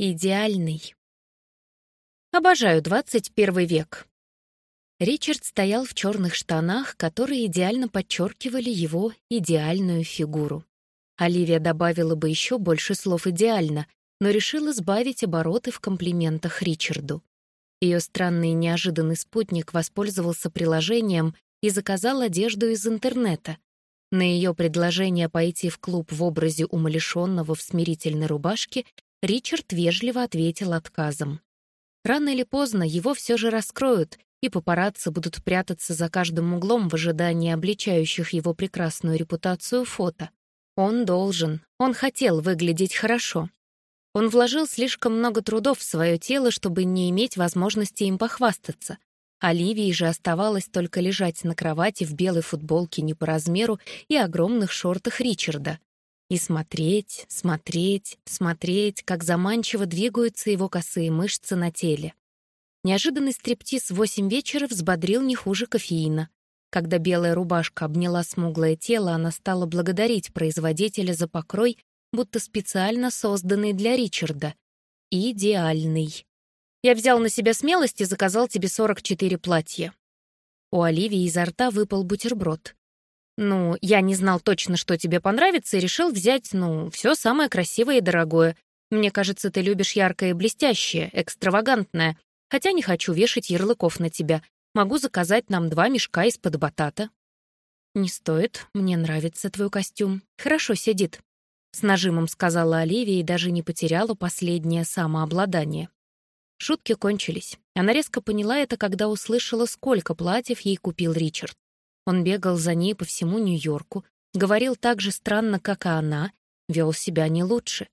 Идеальный. Обожаю 21 век. Ричард стоял в черных штанах, которые идеально подчеркивали его идеальную фигуру. Оливия добавила бы еще больше слов «идеально», но решила сбавить обороты в комплиментах Ричарду. Ее странный и неожиданный спутник воспользовался приложением и заказал одежду из интернета. На ее предложение пойти в клуб в образе умалишенного в смирительной рубашке Ричард вежливо ответил отказом. Рано или поздно его все же раскроют, и папарацци будут прятаться за каждым углом в ожидании обличающих его прекрасную репутацию фото. Он должен, он хотел выглядеть хорошо. Он вложил слишком много трудов в свое тело, чтобы не иметь возможности им похвастаться. Оливии же оставалось только лежать на кровати в белой футболке не по размеру и огромных шортах Ричарда. И смотреть, смотреть, смотреть, как заманчиво двигаются его косые мышцы на теле. Неожиданный стриптиз в восемь вечера взбодрил не хуже кофеина. Когда белая рубашка обняла смуглое тело, она стала благодарить производителя за покрой, будто специально созданный для Ричарда. Идеальный. Я взял на себя смелость и заказал тебе 44 платья. У Оливии изо рта выпал бутерброд. Ну, я не знал точно, что тебе понравится, и решил взять, ну, все самое красивое и дорогое. Мне кажется, ты любишь яркое и блестящее, экстравагантное. Хотя не хочу вешать ярлыков на тебя. Могу заказать нам два мешка из-под батата. «Не стоит, мне нравится твой костюм. Хорошо сидит», — с нажимом сказала Оливия и даже не потеряла последнее самообладание. Шутки кончились. Она резко поняла это, когда услышала, сколько платьев ей купил Ричард. Он бегал за ней по всему Нью-Йорку, говорил так же странно, как и она, вел себя не лучше.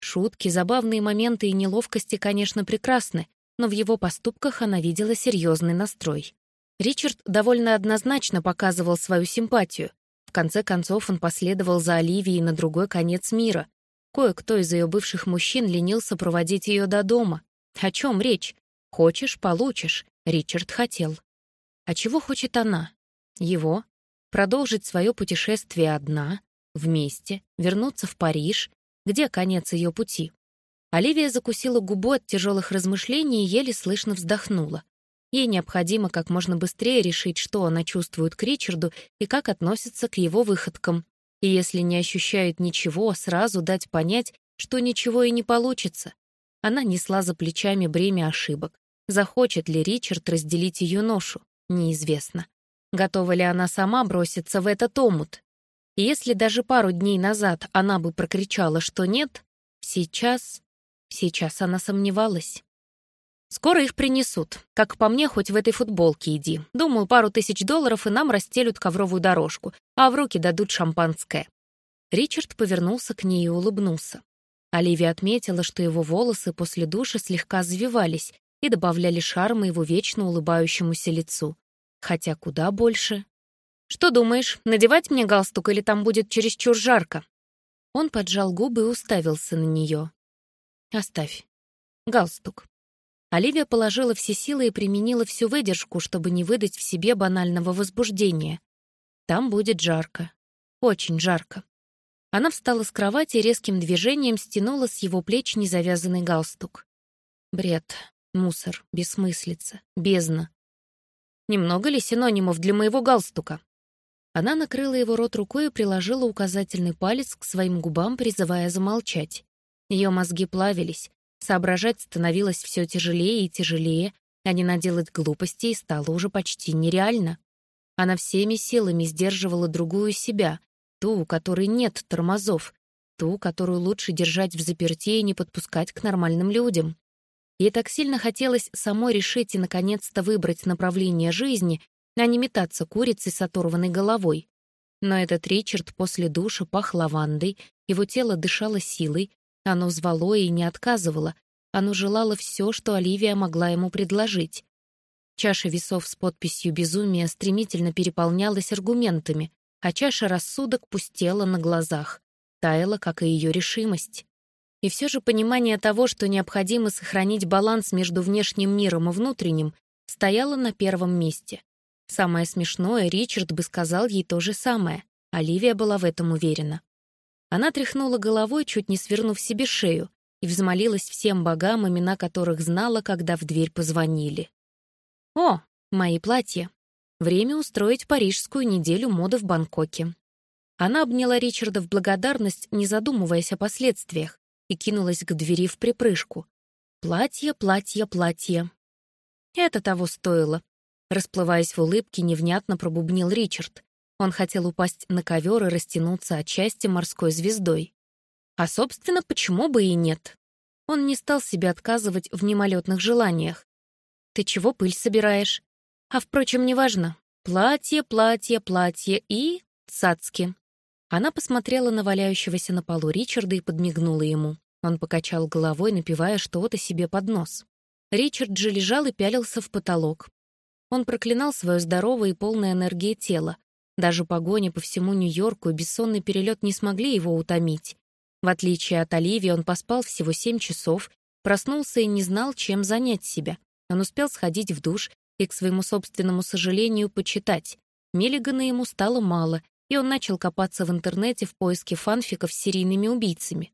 Шутки, забавные моменты и неловкости, конечно, прекрасны, но в его поступках она видела серьезный настрой. Ричард довольно однозначно показывал свою симпатию. В конце концов, он последовал за Оливией на другой конец мира. Кое-кто из ее бывших мужчин ленился проводить ее до дома. О чем речь? Хочешь — получишь. Ричард хотел. А чего хочет она? Его продолжить свое путешествие одна, вместе, вернуться в Париж, где конец ее пути. Оливия закусила губу от тяжелых размышлений и еле слышно вздохнула. Ей необходимо как можно быстрее решить, что она чувствует к Ричарду и как относится к его выходкам. И если не ощущает ничего, сразу дать понять, что ничего и не получится. Она несла за плечами бремя ошибок. Захочет ли Ричард разделить ее ношу, неизвестно. Готова ли она сама броситься в этот омут? Если даже пару дней назад она бы прокричала, что нет, сейчас... Сейчас она сомневалась. Скоро их принесут. Как по мне, хоть в этой футболке иди. Думаю, пару тысяч долларов и нам расстелют ковровую дорожку, а в руки дадут шампанское. Ричард повернулся к ней и улыбнулся. Оливия отметила, что его волосы после душа слегка завивались и добавляли шарма его вечно улыбающемуся лицу хотя куда больше. «Что думаешь, надевать мне галстук или там будет чересчур жарко?» Он поджал губы и уставился на нее. «Оставь. Галстук». Оливия положила все силы и применила всю выдержку, чтобы не выдать в себе банального возбуждения. «Там будет жарко. Очень жарко». Она встала с кровати и резким движением стянула с его плеч незавязанный галстук. Бред, мусор, бессмыслица, бездна. Немного ли синонимов для моего галстука?» Она накрыла его рот рукой и приложила указательный палец к своим губам, призывая замолчать. Ее мозги плавились, соображать становилось все тяжелее и тяжелее, а не наделать глупостей стало уже почти нереально. Она всеми силами сдерживала другую себя, ту, у которой нет тормозов, ту, которую лучше держать в заперти и не подпускать к нормальным людям. Ей так сильно хотелось самой решить и, наконец-то, выбрать направление жизни, а не метаться курицей с оторванной головой. Но этот Ричард после душа пах лавандой, его тело дышало силой, оно звало и не отказывало, оно желало все, что Оливия могла ему предложить. Чаша весов с подписью «Безумие» стремительно переполнялась аргументами, а чаша рассудок пустела на глазах, таяла, как и ее решимость. И все же понимание того, что необходимо сохранить баланс между внешним миром и внутренним, стояло на первом месте. Самое смешное, Ричард бы сказал ей то же самое. Оливия была в этом уверена. Она тряхнула головой, чуть не свернув себе шею, и взмолилась всем богам, имена которых знала, когда в дверь позвонили. «О, мои платья! Время устроить парижскую неделю моды в Бангкоке». Она обняла Ричарда в благодарность, не задумываясь о последствиях, и кинулась к двери в припрыжку. Платье, платье, платье. Это того стоило. Расплываясь в улыбке, невнятно пробубнил Ричард. Он хотел упасть на ковер и растянуться от счастья морской звездой. А, собственно, почему бы и нет? Он не стал себе отказывать в мимолетных желаниях. «Ты чего пыль собираешь?» А, впрочем, неважно. Платье, платье, платье и... цацки. Она посмотрела на валяющегося на полу Ричарда и подмигнула ему. Он покачал головой, напивая что-то себе под нос. Ричард же лежал и пялился в потолок. Он проклинал свое здоровое и полное энергии тело. Даже погоня по всему Нью-Йорку и бессонный перелет не смогли его утомить. В отличие от Оливии, он поспал всего семь часов, проснулся и не знал, чем занять себя. Он успел сходить в душ и, к своему собственному сожалению, почитать. Миллигана ему стало мало, и он начал копаться в интернете в поиске фанфиков с серийными убийцами.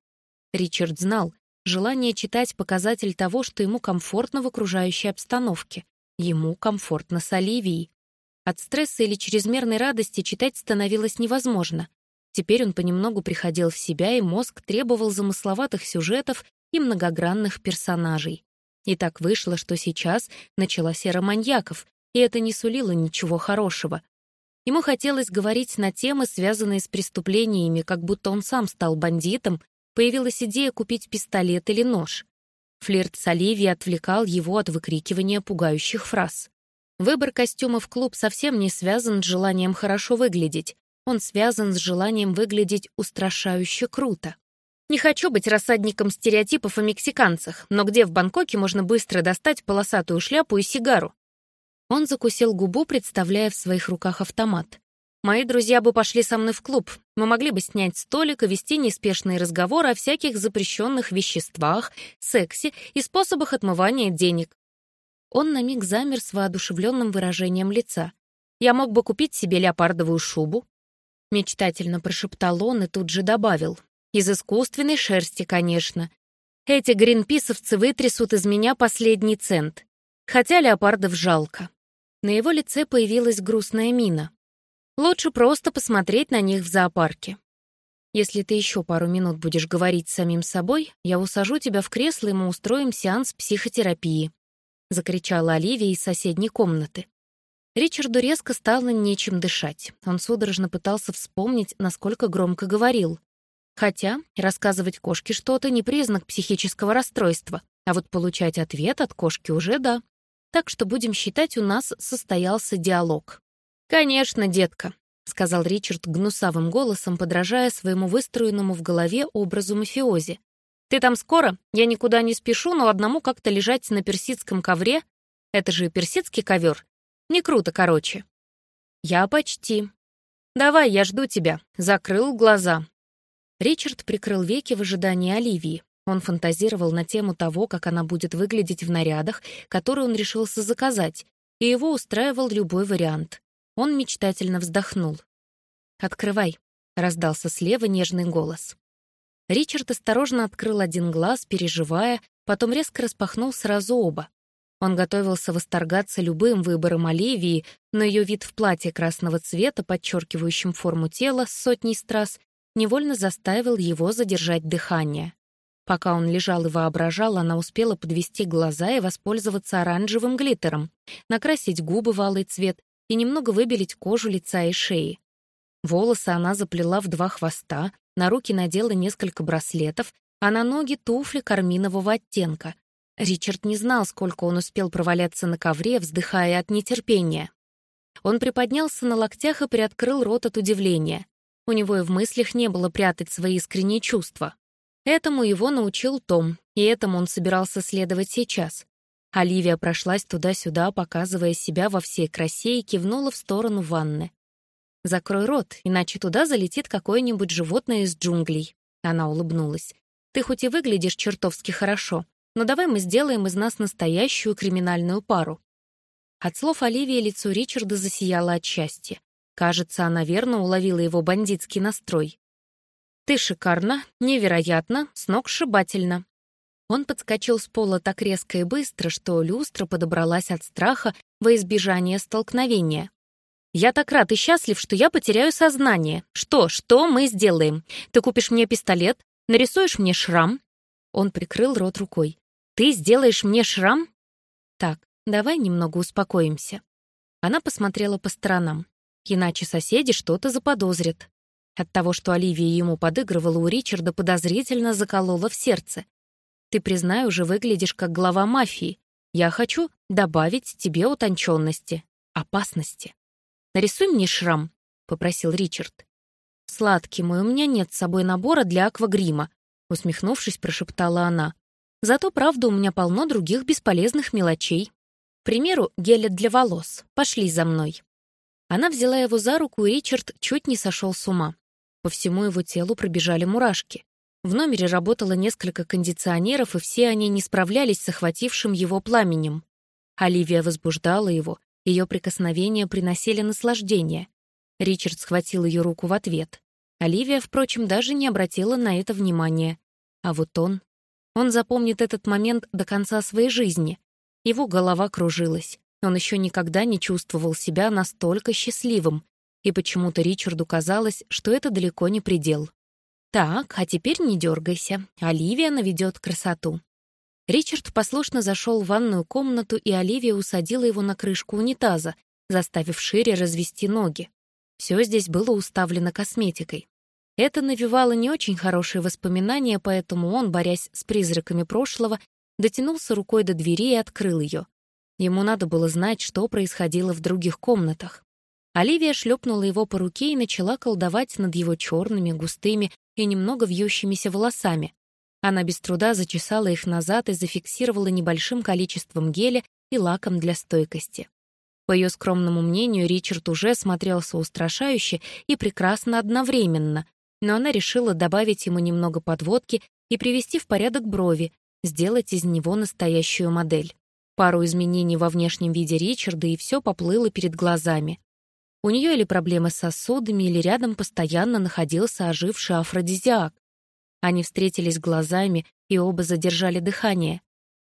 Ричард знал, желание читать — показатель того, что ему комфортно в окружающей обстановке. Ему комфортно с Оливией. От стресса или чрезмерной радости читать становилось невозможно. Теперь он понемногу приходил в себя, и мозг требовал замысловатых сюжетов и многогранных персонажей. И так вышло, что сейчас началась эра маньяков, и это не сулило ничего хорошего. Ему хотелось говорить на темы, связанные с преступлениями, как будто он сам стал бандитом, появилась идея купить пистолет или нож. Флирт с Оливией отвлекал его от выкрикивания пугающих фраз. Выбор костюма в клуб совсем не связан с желанием хорошо выглядеть. Он связан с желанием выглядеть устрашающе круто. Не хочу быть рассадником стереотипов о мексиканцах, но где в Бангкоке можно быстро достать полосатую шляпу и сигару? Он закусил губу, представляя в своих руках автомат. «Мои друзья бы пошли со мной в клуб. Мы могли бы снять столик и вести неспешные разговоры о всяких запрещенных веществах, сексе и способах отмывания денег». Он на миг замер с воодушевленным выражением лица. «Я мог бы купить себе леопардовую шубу». Мечтательно прошептал он и тут же добавил. «Из искусственной шерсти, конечно. Эти гринписовцы вытрясут из меня последний цент. Хотя леопардов жалко». На его лице появилась грустная мина. Лучше просто посмотреть на них в зоопарке. Если ты еще пару минут будешь говорить с самим собой, я усажу тебя в кресло, и мы устроим сеанс психотерапии», — закричала Оливия из соседней комнаты. Ричарду резко стало нечем дышать. Он судорожно пытался вспомнить, насколько громко говорил. Хотя рассказывать кошке что-то не признак психического расстройства, а вот получать ответ от кошки уже да. Так что будем считать, у нас состоялся диалог. «Конечно, детка», — сказал Ричард гнусавым голосом, подражая своему выстроенному в голове образу мафиози. «Ты там скоро? Я никуда не спешу, но одному как-то лежать на персидском ковре. Это же персидский ковер. Не круто, короче». «Я почти». «Давай, я жду тебя». Закрыл глаза. Ричард прикрыл веки в ожидании Оливии. Он фантазировал на тему того, как она будет выглядеть в нарядах, которые он решился заказать, и его устраивал любой вариант. Он мечтательно вздохнул. «Открывай», — раздался слева нежный голос. Ричард осторожно открыл один глаз, переживая, потом резко распахнул сразу оба. Он готовился восторгаться любым выбором Оливии, но ее вид в платье красного цвета, подчеркивающем форму тела с сотней страз, невольно заставил его задержать дыхание. Пока он лежал и воображал, она успела подвести глаза и воспользоваться оранжевым глиттером, накрасить губы в алый цвет и немного выбелить кожу лица и шеи. Волосы она заплела в два хвоста, на руки надела несколько браслетов, а на ноги туфли карминового оттенка. Ричард не знал, сколько он успел проваляться на ковре, вздыхая от нетерпения. Он приподнялся на локтях и приоткрыл рот от удивления. У него и в мыслях не было прятать свои искренние чувства. Этому его научил Том, и этому он собирался следовать сейчас. Оливия прошлась туда-сюда, показывая себя во всей красе и кивнула в сторону ванны. «Закрой рот, иначе туда залетит какое-нибудь животное из джунглей». Она улыбнулась. «Ты хоть и выглядишь чертовски хорошо, но давай мы сделаем из нас настоящую криминальную пару». От слов Оливии лицо Ричарда засияло от счастья. Кажется, она верно уловила его бандитский настрой. «Ты шикарна, невероятно, сногсшибательно». Он подскочил с пола так резко и быстро, что люстра подобралась от страха во избежание столкновения. «Я так рад и счастлив, что я потеряю сознание. Что, что мы сделаем? Ты купишь мне пистолет, нарисуешь мне шрам?» Он прикрыл рот рукой. «Ты сделаешь мне шрам?» «Так, давай немного успокоимся». Она посмотрела по сторонам. Иначе соседи что-то заподозрят. От того, что Оливия ему подыгрывала, у Ричарда подозрительно заколола в сердце. «Ты, признаю, уже выглядишь как глава мафии. Я хочу добавить тебе утонченности, опасности». «Нарисуй мне шрам», — попросил Ричард. «Сладкий мой, у меня нет с собой набора для аквагрима», — усмехнувшись, прошептала она. «Зато, правда, у меня полно других бесполезных мелочей. К примеру, геля для волос. Пошли за мной». Она взяла его за руку, и Ричард чуть не сошел с ума. По всему его телу пробежали мурашки. В номере работало несколько кондиционеров, и все они не справлялись с охватившим его пламенем. Оливия возбуждала его, ее прикосновения приносили наслаждение. Ричард схватил ее руку в ответ. Оливия, впрочем, даже не обратила на это внимания. А вот он... Он запомнит этот момент до конца своей жизни. Его голова кружилась. Он еще никогда не чувствовал себя настолько счастливым. И почему-то Ричарду казалось, что это далеко не предел. «Так, а теперь не дергайся. Оливия наведет красоту». Ричард послушно зашел в ванную комнату, и Оливия усадила его на крышку унитаза, заставив шире развести ноги. Все здесь было уставлено косметикой. Это навевало не очень хорошие воспоминания, поэтому он, борясь с призраками прошлого, дотянулся рукой до двери и открыл ее. Ему надо было знать, что происходило в других комнатах. Оливия шлепнула его по руке и начала колдовать над его черными, густыми и немного вьющимися волосами, она без труда зачесала их назад и зафиксировала небольшим количеством геля и лаком для стойкости. По ее скромному мнению, Ричард уже смотрелся устрашающе и прекрасно одновременно, но она решила добавить ему немного подводки и привести в порядок брови, сделать из него настоящую модель. Пару изменений во внешнем виде Ричарда, и все поплыло перед глазами. У нее или проблемы с сосудами, или рядом постоянно находился оживший афродизиак. Они встретились глазами и оба задержали дыхание.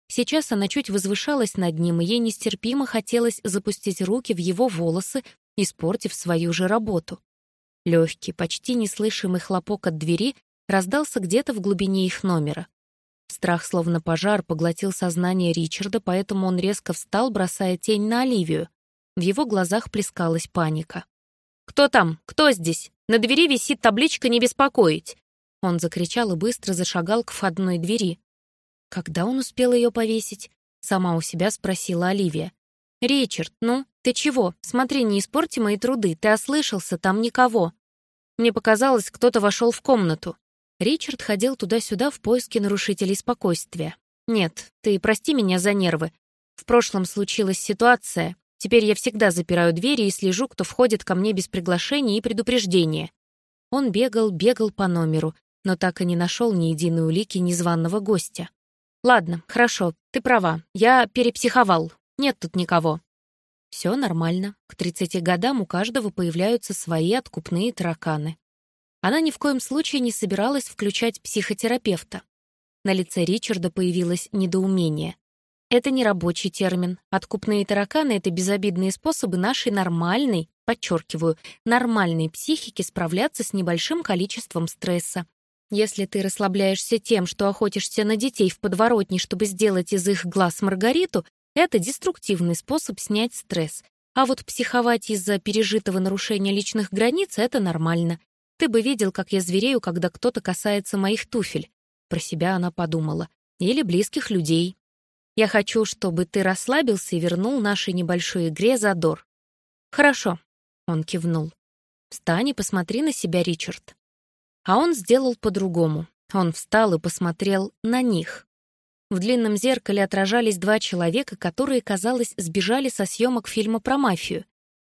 Сейчас она чуть возвышалась над ним, и ей нестерпимо хотелось запустить руки в его волосы, испортив свою же работу. Легкий, почти неслышимый хлопок от двери раздался где-то в глубине их номера. Страх, словно пожар, поглотил сознание Ричарда, поэтому он резко встал, бросая тень на Оливию. В его глазах плескалась паника. «Кто там? Кто здесь? На двери висит табличка «Не беспокоить». Он закричал и быстро зашагал к входной двери. Когда он успел ее повесить? Сама у себя спросила Оливия. «Ричард, ну, ты чего? Смотри, не испорти мои труды, ты ослышался, там никого». Мне показалось, кто-то вошел в комнату. Ричард ходил туда-сюда в поиске нарушителей спокойствия. «Нет, ты прости меня за нервы. В прошлом случилась ситуация. Теперь я всегда запираю двери и слежу, кто входит ко мне без приглашения и предупреждения». Он бегал, бегал по номеру, но так и не нашел ни единой улики незваного гостя. «Ладно, хорошо, ты права, я перепсиховал, нет тут никого». Все нормально, к 30 годам у каждого появляются свои откупные тараканы. Она ни в коем случае не собиралась включать психотерапевта. На лице Ричарда появилось недоумение. Это не рабочий термин. Откупные тараканы — это безобидные способы нашей нормальной, подчеркиваю, нормальной психики справляться с небольшим количеством стресса, если ты расслабляешься тем, что охотишься на детей в подворотне, чтобы сделать из их глаз Маргариту, это деструктивный способ снять стресс. А вот психовать из-за пережитого нарушения личных границ — это нормально. Ты бы видел, как я зверею, когда кто-то касается моих туфель. Про себя она подумала. Или близких людей. Я хочу, чтобы ты расслабился и вернул нашей небольшой игре задор. Хорошо, он кивнул. Встань и посмотри на себя, Ричард. А он сделал по-другому. Он встал и посмотрел на них. В длинном зеркале отражались два человека, которые, казалось, сбежали со съемок фильма про мафию.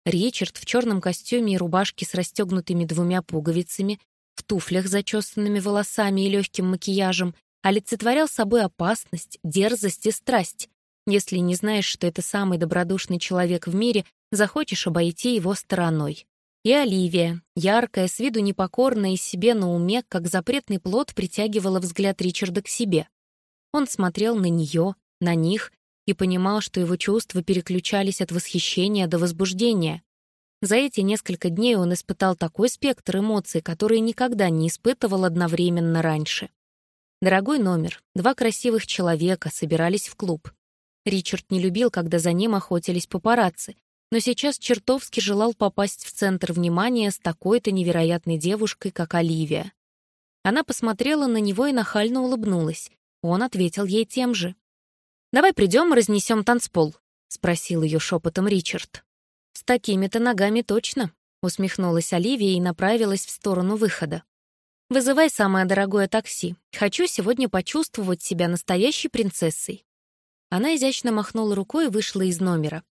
Ричард в черном костюме и рубашке с расстегнутыми двумя пуговицами, в туфлях зачесанными волосами и легким макияжем, олицетворял собой опасность, дерзость и страсть. Если не знаешь, что это самый добродушный человек в мире, захочешь обойти его стороной. И Оливия, яркая, с виду непокорная и себе на уме, как запретный плод притягивала взгляд Ричарда к себе. Он смотрел на нее, на них и понимал, что его чувства переключались от восхищения до возбуждения. За эти несколько дней он испытал такой спектр эмоций, которые никогда не испытывал одновременно раньше. Дорогой номер, два красивых человека собирались в клуб. Ричард не любил, когда за ним охотились папарацци, но сейчас чертовски желал попасть в центр внимания с такой-то невероятной девушкой, как Оливия. Она посмотрела на него и нахально улыбнулась. Он ответил ей тем же. «Давай придем и разнесем танцпол», — спросил ее шепотом Ричард. «С такими-то ногами точно», — усмехнулась Оливия и направилась в сторону выхода. «Вызывай самое дорогое такси. Хочу сегодня почувствовать себя настоящей принцессой». Она изящно махнула рукой и вышла из номера.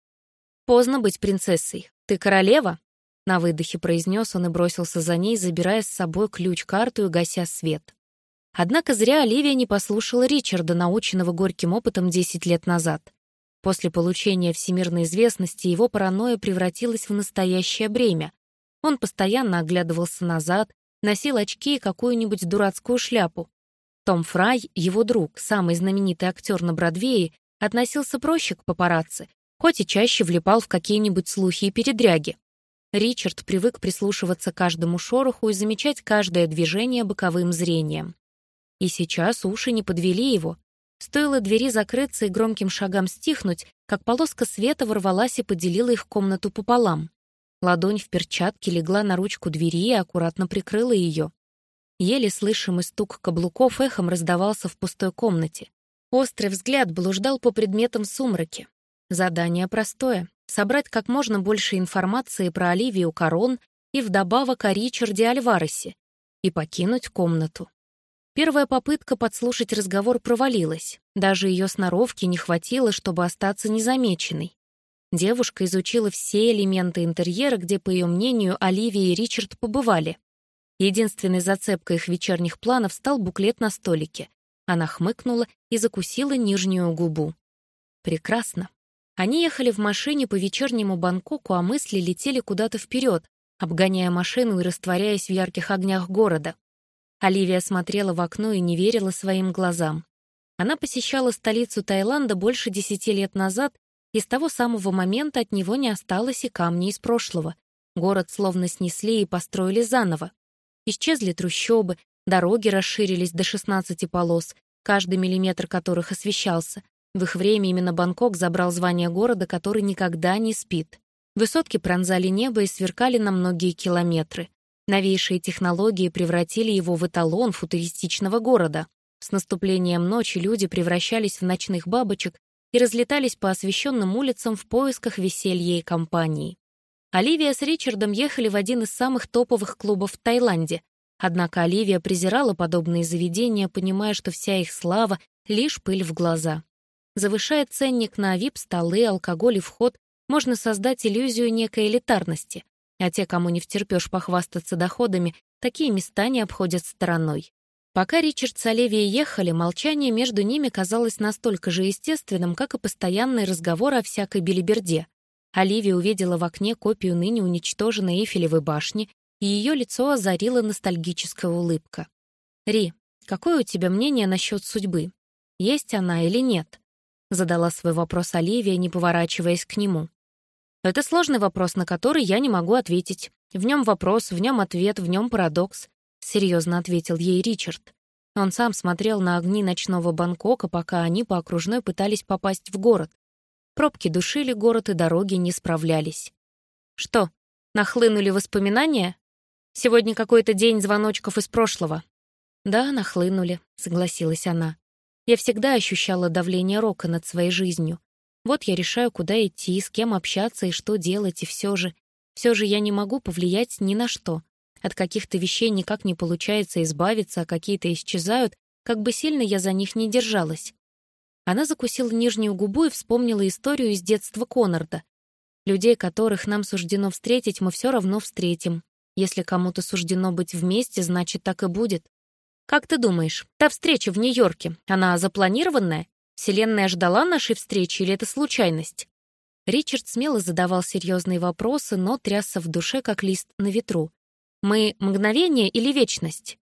«Поздно быть принцессой. Ты королева?» На выдохе произнес он и бросился за ней, забирая с собой ключ-карту и гася свет. Однако зря Оливия не послушала Ричарда, наученного горьким опытом 10 лет назад. После получения всемирной известности его паранойя превратилась в настоящее бремя. Он постоянно оглядывался назад, носил очки и какую-нибудь дурацкую шляпу. Том Фрай, его друг, самый знаменитый актер на Бродвее, относился проще к папарацци, хоть и чаще влипал в какие-нибудь слухи и передряги. Ричард привык прислушиваться к каждому шороху и замечать каждое движение боковым зрением. И сейчас уши не подвели его. Стоило двери закрыться и громким шагам стихнуть, как полоска света ворвалась и поделила их комнату пополам. Ладонь в перчатке легла на ручку двери и аккуратно прикрыла ее. Еле слышимый стук каблуков эхом раздавался в пустой комнате. Острый взгляд блуждал по предметам сумраки. Задание простое — собрать как можно больше информации про Оливию Корон и вдобавок о Ричарде Альваресе и покинуть комнату. Первая попытка подслушать разговор провалилась. Даже ее сноровки не хватило, чтобы остаться незамеченной. Девушка изучила все элементы интерьера, где, по ее мнению, Оливия и Ричард побывали. Единственной зацепкой их вечерних планов стал буклет на столике. Она хмыкнула и закусила нижнюю губу. Прекрасно. Они ехали в машине по вечернему Бангкоку, а мысли летели куда-то вперед, обгоняя машину и растворяясь в ярких огнях города. Оливия смотрела в окно и не верила своим глазам. Она посещала столицу Таиланда больше десяти лет назад, и с того самого момента от него не осталось и камней из прошлого. Город словно снесли и построили заново. Исчезли трущобы, дороги расширились до 16 полос, каждый миллиметр которых освещался. В их время именно Бангкок забрал звание города, который никогда не спит. Высотки пронзали небо и сверкали на многие километры. Новейшие технологии превратили его в эталон футуристичного города. С наступлением ночи люди превращались в ночных бабочек и разлетались по освещенным улицам в поисках веселья и компании. Оливия с Ричардом ехали в один из самых топовых клубов в Таиланде. Однако Оливия презирала подобные заведения, понимая, что вся их слава — лишь пыль в глаза. Завышая ценник на вип-столы, алкоголь и вход, можно создать иллюзию некой элитарности, а те, кому не втерпёшь похвастаться доходами, такие места не обходят стороной. Пока Ричард с Оливией ехали, молчание между ними казалось настолько же естественным, как и постоянный разговор о всякой белиберде. Оливия увидела в окне копию ныне уничтоженной Эйфелевой башни, и ее лицо озарила ностальгическая улыбка. «Ри, какое у тебя мнение насчет судьбы? Есть она или нет?» Задала свой вопрос Оливия, не поворачиваясь к нему. Это сложный вопрос, на который я не могу ответить. В нем вопрос, в нем ответ, в нем парадокс», — серьезно ответил ей Ричард. Он сам смотрел на огни ночного Бангкока, пока они по окружной пытались попасть в город. Пробки душили город, и дороги не справлялись. «Что, нахлынули воспоминания? Сегодня какой-то день звоночков из прошлого». «Да, нахлынули», — согласилась она. «Я всегда ощущала давление рока над своей жизнью. Вот я решаю, куда идти, с кем общаться и что делать, и все же... Все же я не могу повлиять ни на что. От каких-то вещей никак не получается избавиться, а какие-то исчезают, как бы сильно я за них не держалась. Она закусила нижнюю губу и вспомнила историю из детства Конорда. Людей, которых нам суждено встретить, мы все равно встретим. Если кому-то суждено быть вместе, значит, так и будет. Как ты думаешь, та встреча в Нью-Йорке, она запланированная? Вселенная ждала нашей встречи или это случайность? Ричард смело задавал серьезные вопросы, но трясся в душе, как лист на ветру. Мы — мгновение или вечность?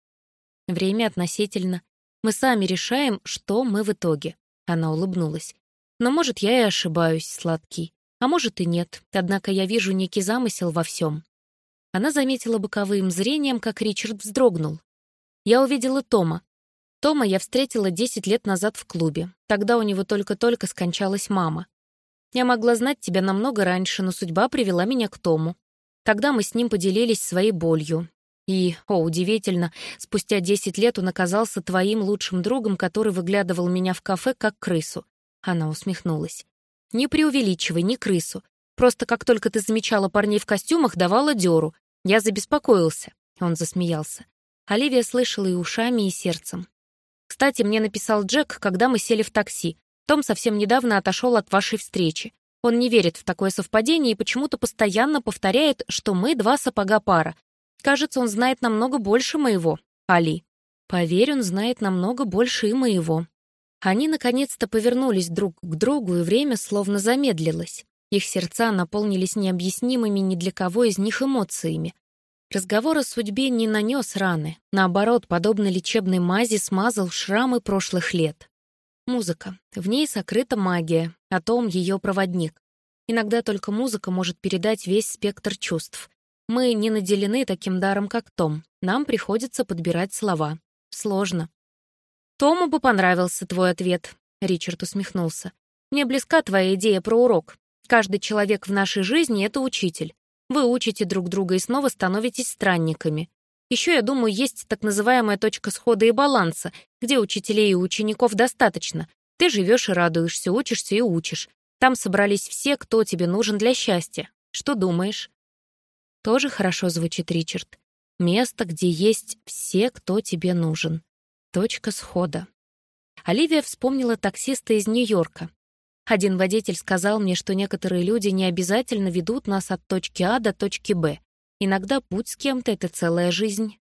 Время относительно. Мы сами решаем, что мы в итоге. Она улыбнулась. Но, может, я и ошибаюсь, сладкий. А может и нет, однако я вижу некий замысел во всем. Она заметила боковым зрением, как Ричард вздрогнул. Я увидела Тома. Тома я встретила 10 лет назад в клубе. Тогда у него только-только скончалась мама. Я могла знать тебя намного раньше, но судьба привела меня к Тому. Тогда мы с ним поделились своей болью. И, о, удивительно, спустя 10 лет он оказался твоим лучшим другом, который выглядывал меня в кафе как крысу. Она усмехнулась. Не преувеличивай, не крысу. Просто как только ты замечала парней в костюмах, давала дёру. Я забеспокоился. Он засмеялся. Оливия слышала и ушами, и сердцем. Кстати, мне написал Джек, когда мы сели в такси. Том совсем недавно отошел от вашей встречи. Он не верит в такое совпадение и почему-то постоянно повторяет, что мы два сапога пара. Кажется, он знает намного больше моего, Али. Поверь, он знает намного больше и моего. Они наконец-то повернулись друг к другу, и время словно замедлилось. Их сердца наполнились необъяснимыми ни для кого из них эмоциями. Разговор о судьбе не нанес раны, наоборот, подобно лечебной мази смазал шрамы прошлых лет. Музыка. В ней сокрыта магия, а том ее проводник. Иногда только музыка может передать весь спектр чувств. Мы не наделены таким даром, как Том. Нам приходится подбирать слова. Сложно. «Тому бы понравился твой ответ», — Ричард усмехнулся. «Мне близка твоя идея про урок. Каждый человек в нашей жизни — это учитель. Вы учите друг друга и снова становитесь странниками. Еще, я думаю, есть так называемая точка схода и баланса, где учителей и учеников достаточно. Ты живешь и радуешься, учишься и учишь. Там собрались все, кто тебе нужен для счастья. Что думаешь? Тоже хорошо звучит Ричард. Место, где есть все, кто тебе нужен. Точка схода. Оливия вспомнила таксиста из Нью-Йорка. Один водитель сказал мне, что некоторые люди не обязательно ведут нас от точки А до точки Б. Иногда путь с кем-то — это целая жизнь.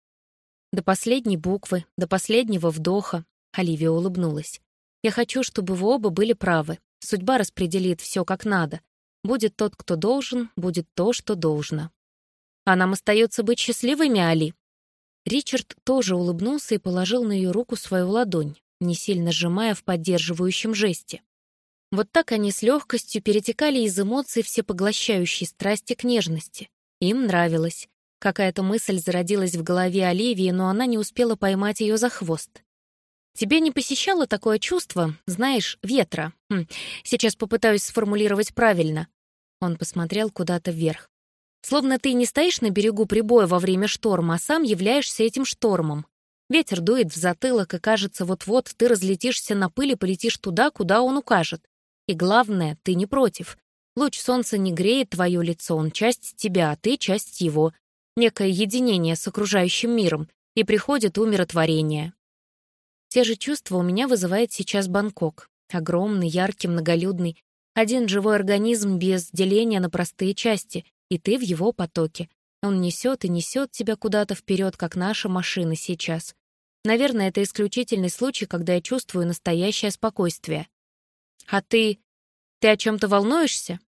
До последней буквы, до последнего вдоха. Оливия улыбнулась. Я хочу, чтобы вы оба были правы. Судьба распределит все как надо. Будет тот, кто должен, будет то, что должно. А нам остается быть счастливыми, Али. Ричард тоже улыбнулся и положил на ее руку свою ладонь, не сильно сжимая в поддерживающем жесте. Вот так они с легкостью перетекали из эмоций всепоглощающей страсти к нежности. Им нравилось. Какая-то мысль зародилась в голове Оливии, но она не успела поймать ее за хвост. «Тебе не посещало такое чувство, знаешь, ветра? Хм, сейчас попытаюсь сформулировать правильно». Он посмотрел куда-то вверх. «Словно ты не стоишь на берегу прибоя во время шторма, а сам являешься этим штормом. Ветер дует в затылок, и кажется, вот-вот ты разлетишься на пыль и полетишь туда, куда он укажет. И главное, ты не против. Луч солнца не греет твое лицо, он часть тебя, а ты часть его. Некое единение с окружающим миром, и приходит умиротворение. Те же чувства у меня вызывает сейчас Бангкок. Огромный, яркий, многолюдный. Один живой организм без деления на простые части, и ты в его потоке. Он несет и несет тебя куда-то вперед, как наша машина сейчас. Наверное, это исключительный случай, когда я чувствую настоящее спокойствие. А ты... ты о чем-то волнуешься?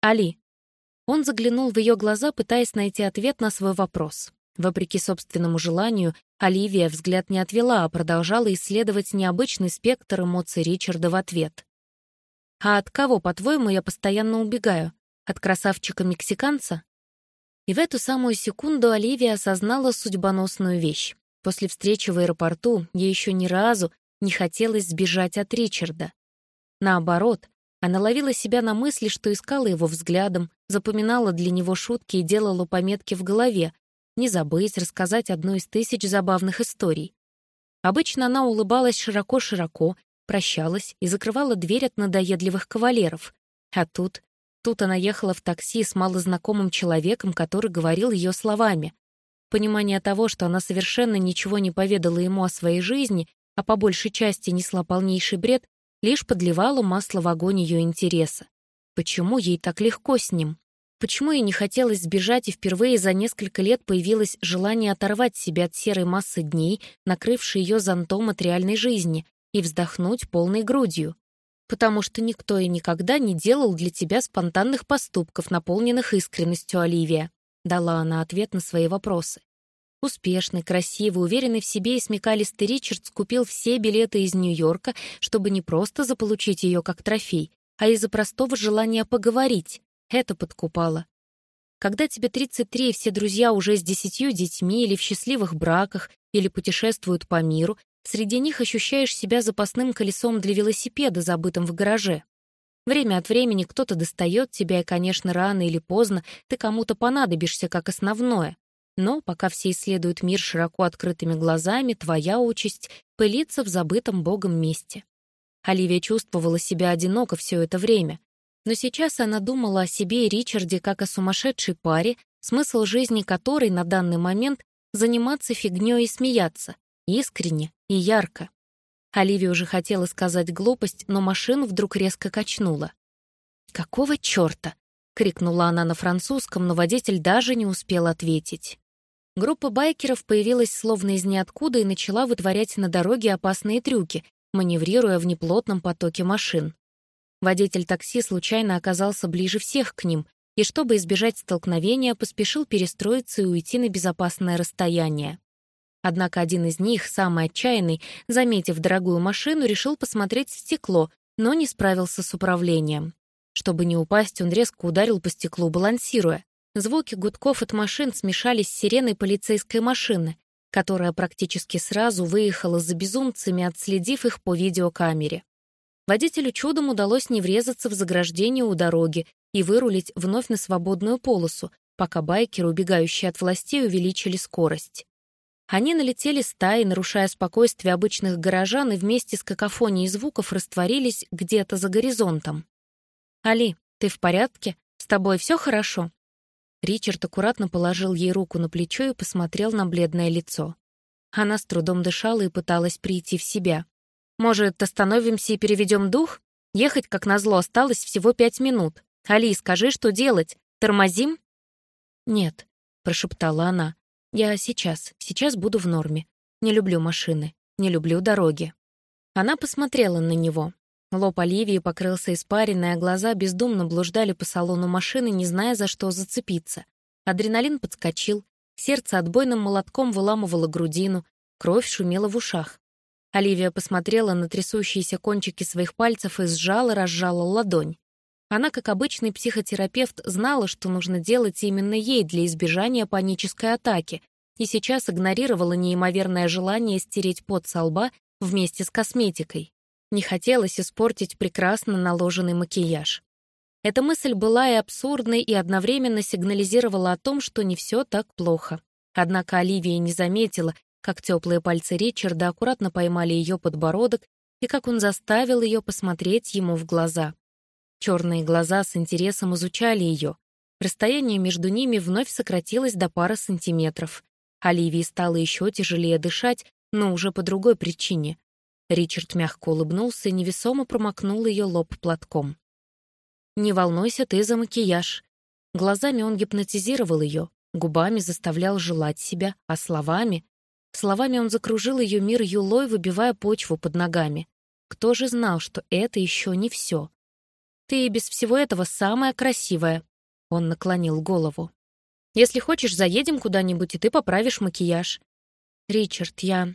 Али. Он заглянул в ее глаза, пытаясь найти ответ на свой вопрос. Вопреки собственному желанию, Оливия взгляд не отвела, а продолжала исследовать необычный спектр эмоций Ричарда в ответ. «А от кого, по-твоему, я постоянно убегаю? От красавчика-мексиканца?» И в эту самую секунду Оливия осознала судьбоносную вещь. После встречи в аэропорту ей еще ни разу не хотелось сбежать от Ричарда. Наоборот, она ловила себя на мысли, что искала его взглядом, запоминала для него шутки и делала пометки в голове, не забыть рассказать одну из тысяч забавных историй. Обычно она улыбалась широко-широко, прощалась и закрывала дверь от надоедливых кавалеров. А тут... Тут она ехала в такси с малознакомым человеком, который говорил ее словами. Понимание того, что она совершенно ничего не поведала ему о своей жизни, а по большей части несла полнейший бред, лишь подливало масло в огонь ее интереса. Почему ей так легко с ним? Почему ей не хотелось сбежать, и впервые за несколько лет появилось желание оторвать себя от серой массы дней, накрывшей ее зонтом от реальной жизни, и вздохнуть полной грудью? Потому что никто и никогда не делал для тебя спонтанных поступков, наполненных искренностью, Оливия. Дала она ответ на свои вопросы. Успешный, красивый, уверенный в себе и смекалистый Ричард скупил все билеты из Нью-Йорка, чтобы не просто заполучить ее как трофей, а из-за простого желания поговорить. Это подкупало. Когда тебе 33, все друзья уже с десятью детьми или в счастливых браках, или путешествуют по миру, среди них ощущаешь себя запасным колесом для велосипеда, забытым в гараже. Время от времени кто-то достает тебя, и, конечно, рано или поздно ты кому-то понадобишься как основное. Но пока все исследуют мир широко открытыми глазами, твоя участь — пылиться в забытом Богом месте. Оливия чувствовала себя одиноко все это время, но сейчас она думала о себе и Ричарде как о сумасшедшей паре, смысл жизни которой на данный момент — заниматься фигнёй и смеяться, искренне и ярко. Оливия уже хотела сказать глупость, но машину вдруг резко качнула. «Какого чёрта?» — крикнула она на французском, но водитель даже не успел ответить. Группа байкеров появилась словно из ниоткуда и начала вытворять на дороге опасные трюки, маневрируя в неплотном потоке машин. Водитель такси случайно оказался ближе всех к ним и, чтобы избежать столкновения, поспешил перестроиться и уйти на безопасное расстояние. Однако один из них, самый отчаянный, заметив дорогую машину, решил посмотреть в стекло, но не справился с управлением. Чтобы не упасть, он резко ударил по стеклу, балансируя. Звуки гудков от машин смешались с сиреной полицейской машины, которая практически сразу выехала за безумцами, отследив их по видеокамере. Водителю чудом удалось не врезаться в заграждение у дороги и вырулить вновь на свободную полосу, пока байкеры, убегающие от властей, увеличили скорость. Они налетели стаи, нарушая спокойствие обычных горожан, и вместе с какофонией звуков растворились где-то за горизонтом. «Али, ты в порядке? С тобой все хорошо?» Ричард аккуратно положил ей руку на плечо и посмотрел на бледное лицо. Она с трудом дышала и пыталась прийти в себя. Может, остановимся и переведем дух? Ехать, как назло, осталось всего пять минут. Али, скажи, что делать? Тормозим?» «Нет», — прошептала она. «Я сейчас, сейчас буду в норме. Не люблю машины, не люблю дороги». Она посмотрела на него. Лоб Оливии покрылся испариной, а глаза бездумно блуждали по салону машины, не зная, за что зацепиться. Адреналин подскочил, сердце отбойным молотком выламывало грудину, кровь шумела в ушах. Оливия посмотрела на трясущиеся кончики своих пальцев и сжала-разжала ладонь. Она, как обычный психотерапевт, знала, что нужно делать именно ей для избежания панической атаки, и сейчас игнорировала неимоверное желание стереть пот со лба вместе с косметикой. Не хотелось испортить прекрасно наложенный макияж. Эта мысль была и абсурдной, и одновременно сигнализировала о том, что не все так плохо. Однако Оливия не заметила, как теплые пальцы Ричарда аккуратно поймали ее подбородок и как он заставил ее посмотреть ему в глаза. Черные глаза с интересом изучали ее. Расстояние между ними вновь сократилось до пары сантиметров. Оливии стало еще тяжелее дышать, но уже по другой причине. Ричард мягко улыбнулся и невесомо промокнул ее лоб платком. «Не волнуйся ты за макияж». Глазами он гипнотизировал ее, губами заставлял желать себя, а словами Словами он закружил ее мир юлой, выбивая почву под ногами. Кто же знал, что это еще не все? «Ты без всего этого самая красивая», — он наклонил голову. «Если хочешь, заедем куда-нибудь, и ты поправишь макияж». «Ричард, я...»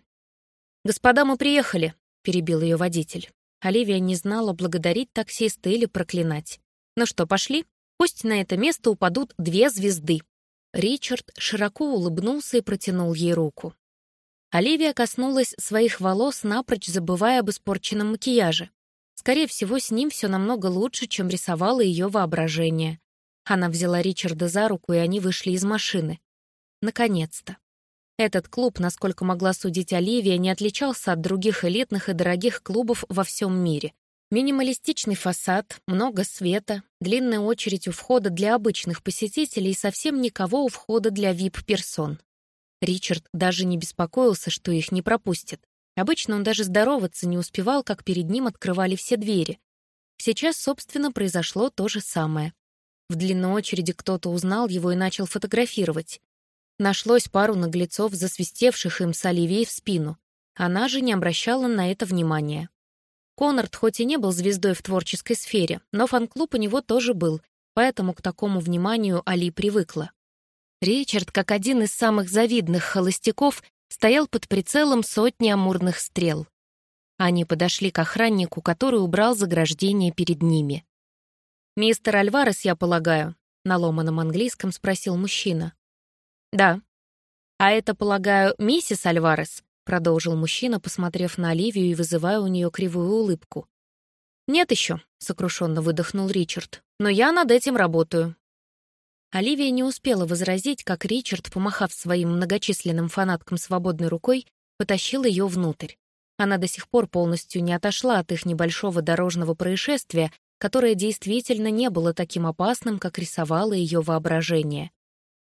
«Господа, мы приехали», — перебил ее водитель. Оливия не знала, благодарить таксиста или проклинать. «Ну что, пошли? Пусть на это место упадут две звезды». Ричард широко улыбнулся и протянул ей руку. Оливия коснулась своих волос, напрочь забывая об испорченном макияже. Скорее всего, с ним все намного лучше, чем рисовало ее воображение. Она взяла Ричарда за руку, и они вышли из машины. Наконец-то. Этот клуб, насколько могла судить Оливия, не отличался от других элитных и дорогих клубов во всем мире. Минималистичный фасад, много света, длинная очередь у входа для обычных посетителей и совсем никого у входа для VIP-персон. Ричард даже не беспокоился, что их не пропустят. Обычно он даже здороваться не успевал, как перед ним открывали все двери. Сейчас, собственно, произошло то же самое. В длинной очереди кто-то узнал его и начал фотографировать. Нашлось пару наглецов, засвистевших им с Оливией в спину. Она же не обращала на это внимания. Конрад хоть и не был звездой в творческой сфере, но фан-клуб у него тоже был, поэтому к такому вниманию Али привыкла. Ричард, как один из самых завидных холостяков, стоял под прицелом сотни амурных стрел. Они подошли к охраннику, который убрал заграждение перед ними. «Мистер Альварес, я полагаю?» — на ломаном английском спросил мужчина. «Да». «А это, полагаю, миссис Альварес?» — продолжил мужчина, посмотрев на Оливию и вызывая у нее кривую улыбку. «Нет еще», — сокрушенно выдохнул Ричард. «Но я над этим работаю». Оливия не успела возразить, как Ричард, помахав своим многочисленным фанаткам свободной рукой, потащил ее внутрь. Она до сих пор полностью не отошла от их небольшого дорожного происшествия, которое действительно не было таким опасным, как рисовало ее воображение.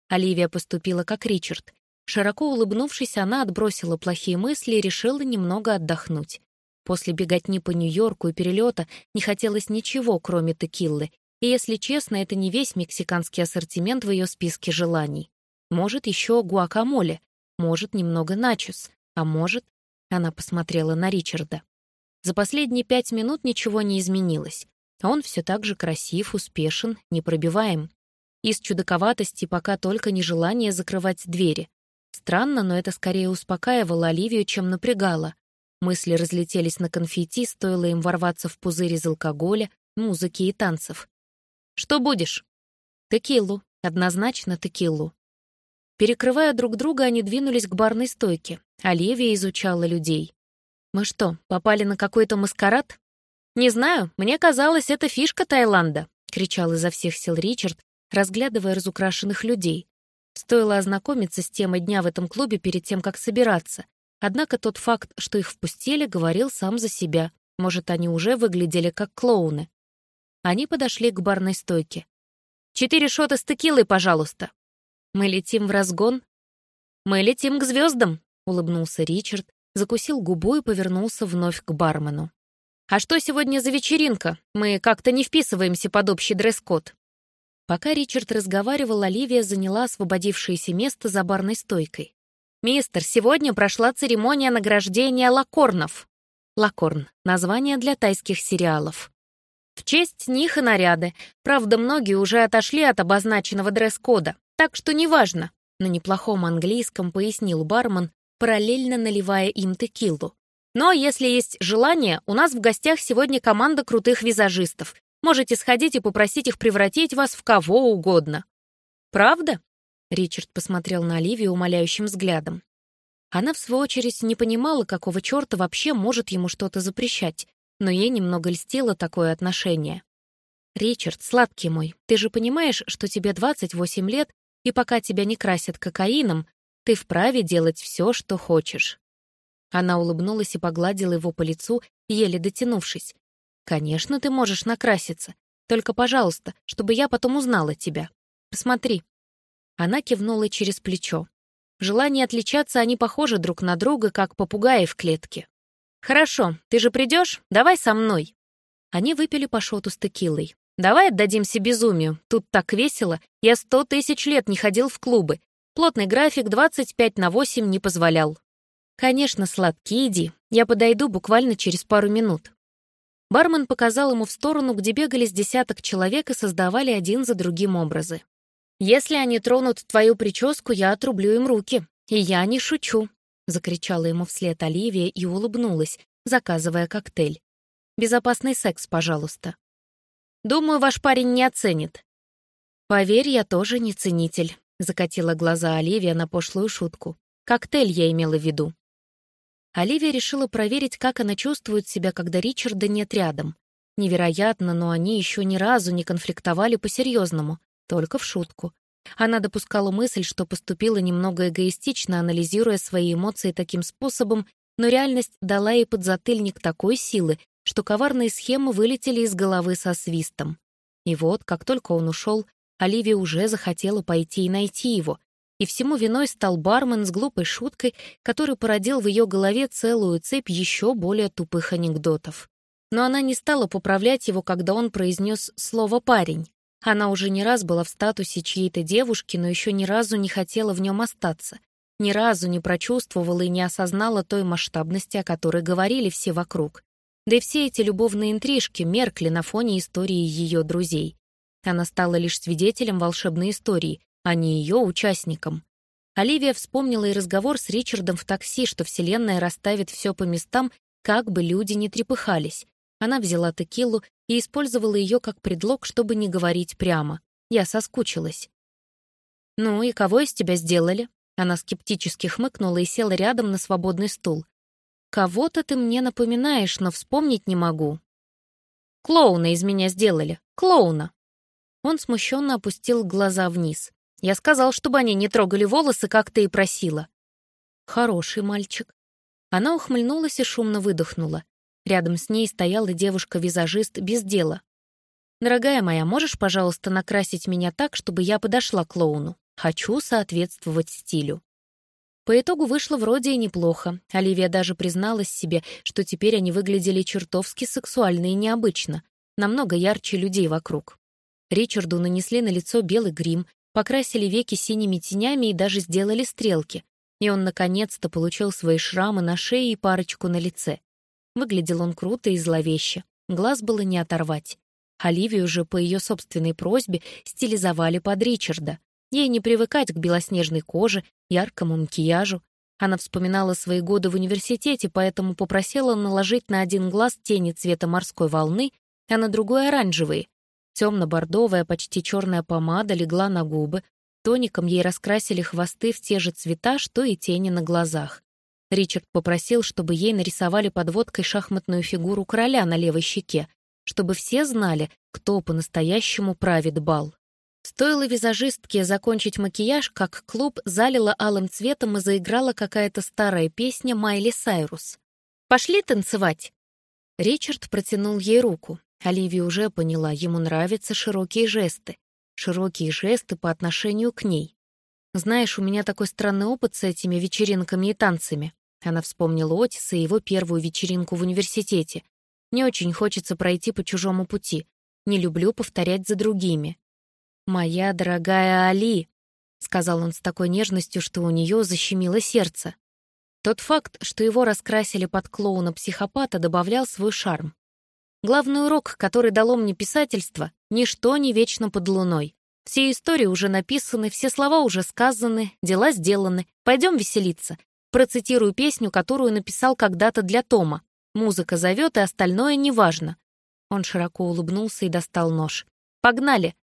Оливия поступила как Ричард. Широко улыбнувшись, она отбросила плохие мысли и решила немного отдохнуть. После беготни по Нью-Йорку и перелета не хотелось ничего, кроме текиллы, и, если честно, это не весь мексиканский ассортимент в ее списке желаний. Может, еще гуакамоле, может, немного начос, а может... Она посмотрела на Ричарда. За последние пять минут ничего не изменилось. Он все так же красив, успешен, непробиваем. Из чудаковатости пока только нежелание закрывать двери. Странно, но это скорее успокаивало Оливию, чем напрягало. Мысли разлетелись на конфетти, стоило им ворваться в пузырь из алкоголя, музыки и танцев. «Что будешь?» «Текилу. Однозначно текилу». Перекрывая друг друга, они двинулись к барной стойке. Оливия изучала людей. «Мы что, попали на какой-то маскарад?» «Не знаю, мне казалось, это фишка Таиланда», — кричал изо всех сил Ричард, разглядывая разукрашенных людей. Стоило ознакомиться с темой дня в этом клубе перед тем, как собираться. Однако тот факт, что их впустили, говорил сам за себя. Может, они уже выглядели как клоуны. Они подошли к барной стойке. «Четыре шота с текилой, пожалуйста». «Мы летим в разгон?» «Мы летим к звездам», — улыбнулся Ричард, закусил губу и повернулся вновь к бармену. «А что сегодня за вечеринка? Мы как-то не вписываемся под общий дресс-код». Пока Ричард разговаривал, Оливия заняла освободившееся место за барной стойкой. «Мистер, сегодня прошла церемония награждения лакорнов». Лакорн — название для тайских сериалов. В честь них и наряды. Правда, многие уже отошли от обозначенного дресс-кода, так что неважно. На неплохом английском пояснил бармен, параллельно наливая им текилу. Но если есть желание, у нас в гостях сегодня команда крутых визажистов. Можете сходить и попросить их превратить вас в кого угодно. Правда? Ричард посмотрел на Оливию умоляющим взглядом. Она, в свою очередь, не понимала, какого черта вообще может ему что-то запрещать, но ей немного льстило такое отношение. «Ричард, сладкий мой, ты же понимаешь, что тебе 28 лет, и пока тебя не красят кокаином, ты вправе делать все, что хочешь». Она улыбнулась и погладила его по лицу, еле дотянувшись. «Конечно, ты можешь накраситься. Только, пожалуйста, чтобы я потом узнала тебя. Посмотри». Она кивнула через плечо. В желании отличаться они похожи друг на друга, как попугаи в клетке. «Хорошо, ты же придешь? Давай со мной». Они выпили по шоту с текилой. «Давай отдадимся безумию. Тут так весело. Я сто тысяч лет не ходил в клубы. Плотный график 25 на 8 не позволял». «Конечно, сладкий, иди. Я подойду буквально через пару минут». Бармен показал ему в сторону, где бегали с десяток человек и создавали один за другим образы. «Если они тронут твою прическу, я отрублю им руки. И я не шучу закричала ему вслед Оливия и улыбнулась, заказывая коктейль. «Безопасный секс, пожалуйста». «Думаю, ваш парень не оценит». «Поверь, я тоже не ценитель», — закатила глаза Оливия на пошлую шутку. «Коктейль я имела в виду». Оливия решила проверить, как она чувствует себя, когда Ричарда нет рядом. Невероятно, но они еще ни разу не конфликтовали по-серьезному, только в шутку. Она допускала мысль, что поступила немного эгоистично, анализируя свои эмоции таким способом, но реальность дала ей подзатыльник такой силы, что коварные схемы вылетели из головы со свистом. И вот, как только он ушел, Оливия уже захотела пойти и найти его. И всему виной стал бармен с глупой шуткой, который породил в ее голове целую цепь еще более тупых анекдотов. Но она не стала поправлять его, когда он произнес слово «парень». Она уже не раз была в статусе чьей-то девушки, но еще ни разу не хотела в нем остаться. Ни разу не прочувствовала и не осознала той масштабности, о которой говорили все вокруг. Да и все эти любовные интрижки меркли на фоне истории ее друзей. Она стала лишь свидетелем волшебной истории, а не ее участником. Оливия вспомнила и разговор с Ричардом в такси, что Вселенная расставит все по местам, как бы люди не трепыхались. Она взяла текилу и использовала ее как предлог, чтобы не говорить прямо. Я соскучилась. «Ну и кого из тебя сделали?» Она скептически хмыкнула и села рядом на свободный стул. «Кого-то ты мне напоминаешь, но вспомнить не могу». «Клоуна из меня сделали. Клоуна». Он смущенно опустил глаза вниз. Я сказал, чтобы они не трогали волосы, как ты и просила. Хороший мальчик. Она ухмыльнулась и шумно выдохнула. Рядом с ней стояла девушка-визажист без дела. «Дорогая моя, можешь, пожалуйста, накрасить меня так, чтобы я подошла к клоуну? Хочу соответствовать стилю». По итогу вышло вроде и неплохо. Оливия даже призналась себе, что теперь они выглядели чертовски сексуально и необычно, намного ярче людей вокруг. Ричарду нанесли на лицо белый грим, покрасили веки синими тенями и даже сделали стрелки. И он наконец-то получил свои шрамы на шее и парочку на лице. Выглядел он круто и зловеще. Глаз было не оторвать. Оливию же по ее собственной просьбе стилизовали под Ричарда. Ей не привыкать к белоснежной коже, яркому макияжу. Она вспоминала свои годы в университете, поэтому попросила наложить на один глаз тени цвета морской волны, а на другой — оранжевые, Темно-бордовая, почти черная помада легла на губы, тоником ей раскрасили хвосты в те же цвета, что и тени на глазах. Ричард попросил, чтобы ей нарисовали подводкой шахматную фигуру короля на левой щеке, чтобы все знали, кто по-настоящему правит бал. Стоило визажистке закончить макияж, как клуб залило алым цветом и заиграла какая-то старая песня Майли Сайрус. «Пошли танцевать!» Ричард протянул ей руку. Оливия уже поняла, ему нравятся широкие жесты. Широкие жесты по отношению к ней. «Знаешь, у меня такой странный опыт с этими вечеринками и танцами». Она вспомнила Отиса и его первую вечеринку в университете. «Не очень хочется пройти по чужому пути. Не люблю повторять за другими». «Моя дорогая Али», — сказал он с такой нежностью, что у нее защемило сердце. Тот факт, что его раскрасили под клоуна-психопата, добавлял свой шарм. Главный урок, который дало мне писательство — ничто не вечно под луной. Все истории уже написаны, все слова уже сказаны, дела сделаны. Пойдем веселиться. Процитирую песню, которую написал когда-то для Тома. Музыка зовет, и остальное неважно. Он широко улыбнулся и достал нож. «Погнали!»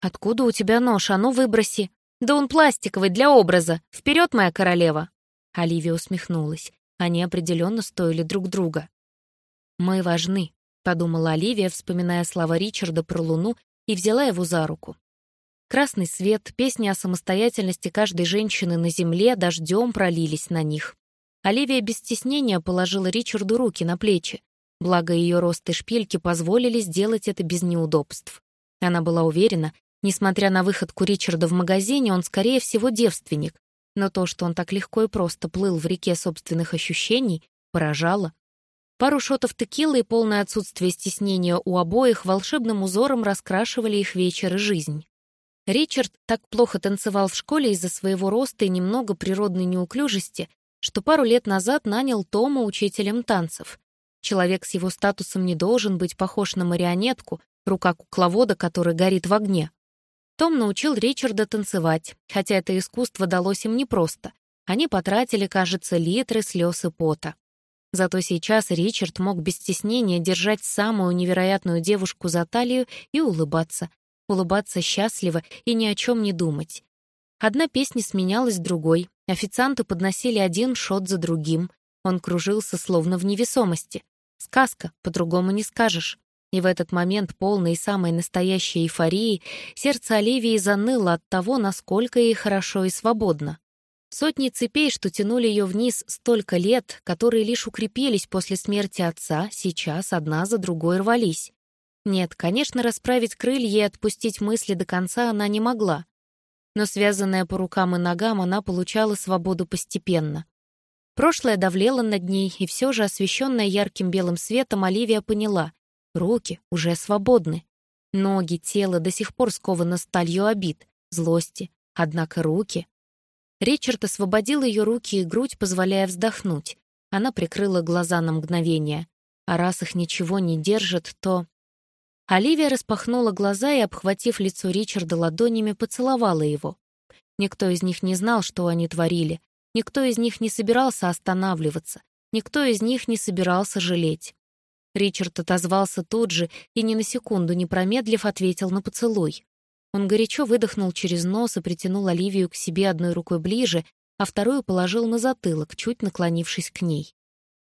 «Откуда у тебя нож? А ну, выброси!» «Да он пластиковый, для образа! Вперед, моя королева!» Оливия усмехнулась. Они определенно стоили друг друга. «Мы важны», подумала Оливия, вспоминая слова Ричарда про Луну, и взяла его за руку. Красный свет, песни о самостоятельности каждой женщины на земле дождем пролились на них. Оливия без стеснения положила Ричарду руки на плечи, благо ее рост и шпильки позволили сделать это без неудобств. Она была уверена, несмотря на выходку Ричарда в магазине, он, скорее всего, девственник, но то, что он так легко и просто плыл в реке собственных ощущений, поражало. Пару шотов текилы и полное отсутствие стеснения у обоих волшебным узором раскрашивали их вечер и жизнь. Ричард так плохо танцевал в школе из-за своего роста и немного природной неуклюжести, что пару лет назад нанял Тома учителем танцев. Человек с его статусом не должен быть похож на марионетку, рука кукловода, который горит в огне. Том научил Ричарда танцевать, хотя это искусство далось им непросто. Они потратили, кажется, литры слез и пота. Зато сейчас Ричард мог без стеснения держать самую невероятную девушку за талию и улыбаться. Улыбаться счастливо и ни о чем не думать. Одна песня сменялась другой, официанты подносили один шот за другим. Он кружился словно в невесомости. Сказка, по-другому не скажешь. И в этот момент, полной самой настоящей эйфории, сердце Оливии заныло от того, насколько ей хорошо и свободно. Сотни цепей, что тянули ее вниз столько лет, которые лишь укрепились после смерти отца, сейчас одна за другой рвались. Нет, конечно, расправить крылья и отпустить мысли до конца она не могла. Но связанная по рукам и ногам, она получала свободу постепенно. Прошлое давлело над ней, и все же, освещенная ярким белым светом, Оливия поняла — руки уже свободны. Ноги, тело до сих пор сковано сталью обид, злости, однако руки Ричард освободил ее руки и грудь, позволяя вздохнуть. Она прикрыла глаза на мгновение. А раз их ничего не держит, то... Оливия распахнула глаза и, обхватив лицо Ричарда ладонями, поцеловала его. Никто из них не знал, что они творили. Никто из них не собирался останавливаться. Никто из них не собирался жалеть. Ричард отозвался тут же и ни на секунду не промедлив ответил на поцелуй. Он горячо выдохнул через нос и притянул Оливию к себе одной рукой ближе, а вторую положил на затылок, чуть наклонившись к ней.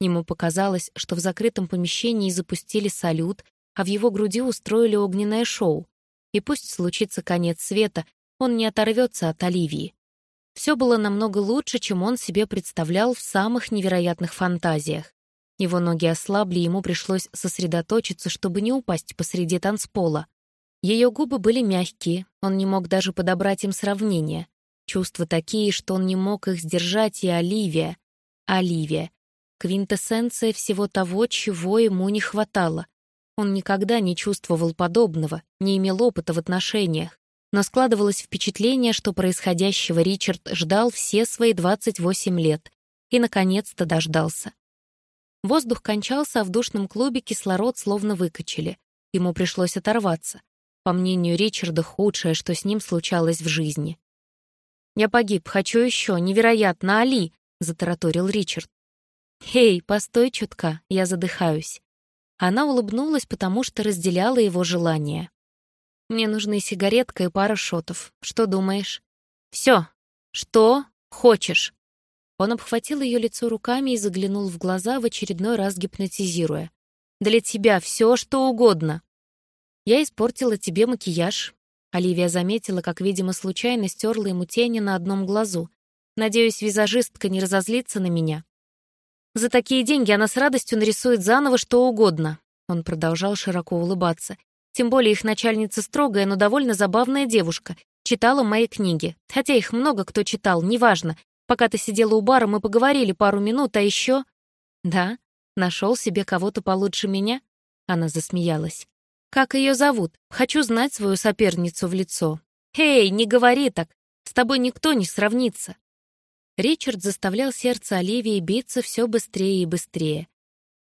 Ему показалось, что в закрытом помещении запустили салют, а в его груди устроили огненное шоу. И пусть случится конец света, он не оторвется от Оливии. Все было намного лучше, чем он себе представлял в самых невероятных фантазиях. Его ноги ослабли, ему пришлось сосредоточиться, чтобы не упасть посреди танцпола. Ее губы были мягкие, он не мог даже подобрать им сравнение. Чувства такие, что он не мог их сдержать, и Оливия. Оливия. Квинтэссенция всего того, чего ему не хватало. Он никогда не чувствовал подобного, не имел опыта в отношениях. Но складывалось впечатление, что происходящего Ричард ждал все свои 28 лет и, наконец-то, дождался. Воздух кончался, а в душном клубе кислород словно выкачали. Ему пришлось оторваться. По мнению Ричарда, худшее, что с ним случалось в жизни. «Я погиб, хочу еще, невероятно, Али!» — затараторил Ричард. «Эй, постой чутка, я задыхаюсь». Она улыбнулась, потому что разделяла его желание. «Мне нужны сигаретка и пара шотов. Что думаешь?» «Все. Что хочешь?» Он обхватил ее лицо руками и заглянул в глаза, в очередной раз гипнотизируя. «Для тебя все, что угодно!» «Я испортила тебе макияж». Оливия заметила, как, видимо, случайно стерла ему тени на одном глазу. «Надеюсь, визажистка не разозлится на меня». «За такие деньги она с радостью нарисует заново что угодно», он продолжал широко улыбаться. «Тем более их начальница строгая, но довольно забавная девушка. Читала мои книги. Хотя их много кто читал, неважно. Пока ты сидела у бара, мы поговорили пару минут, а еще... Да, нашел себе кого-то получше меня? Она засмеялась. Как ее зовут? Хочу знать свою соперницу в лицо. Эй, не говори так. С тобой никто не сравнится. Ричард заставлял сердце Оливии биться все быстрее и быстрее.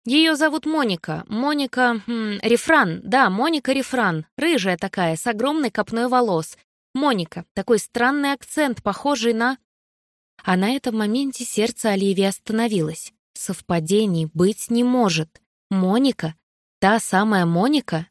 Ее зовут Моника. Моника... М, Рефран. Да, Моника Рефран. Рыжая такая, с огромной копной волос. Моника. Такой странный акцент, похожий на... А на этом моменте сердце Оливии остановилось. Совпадений быть не может. Моника? Та самая Моника?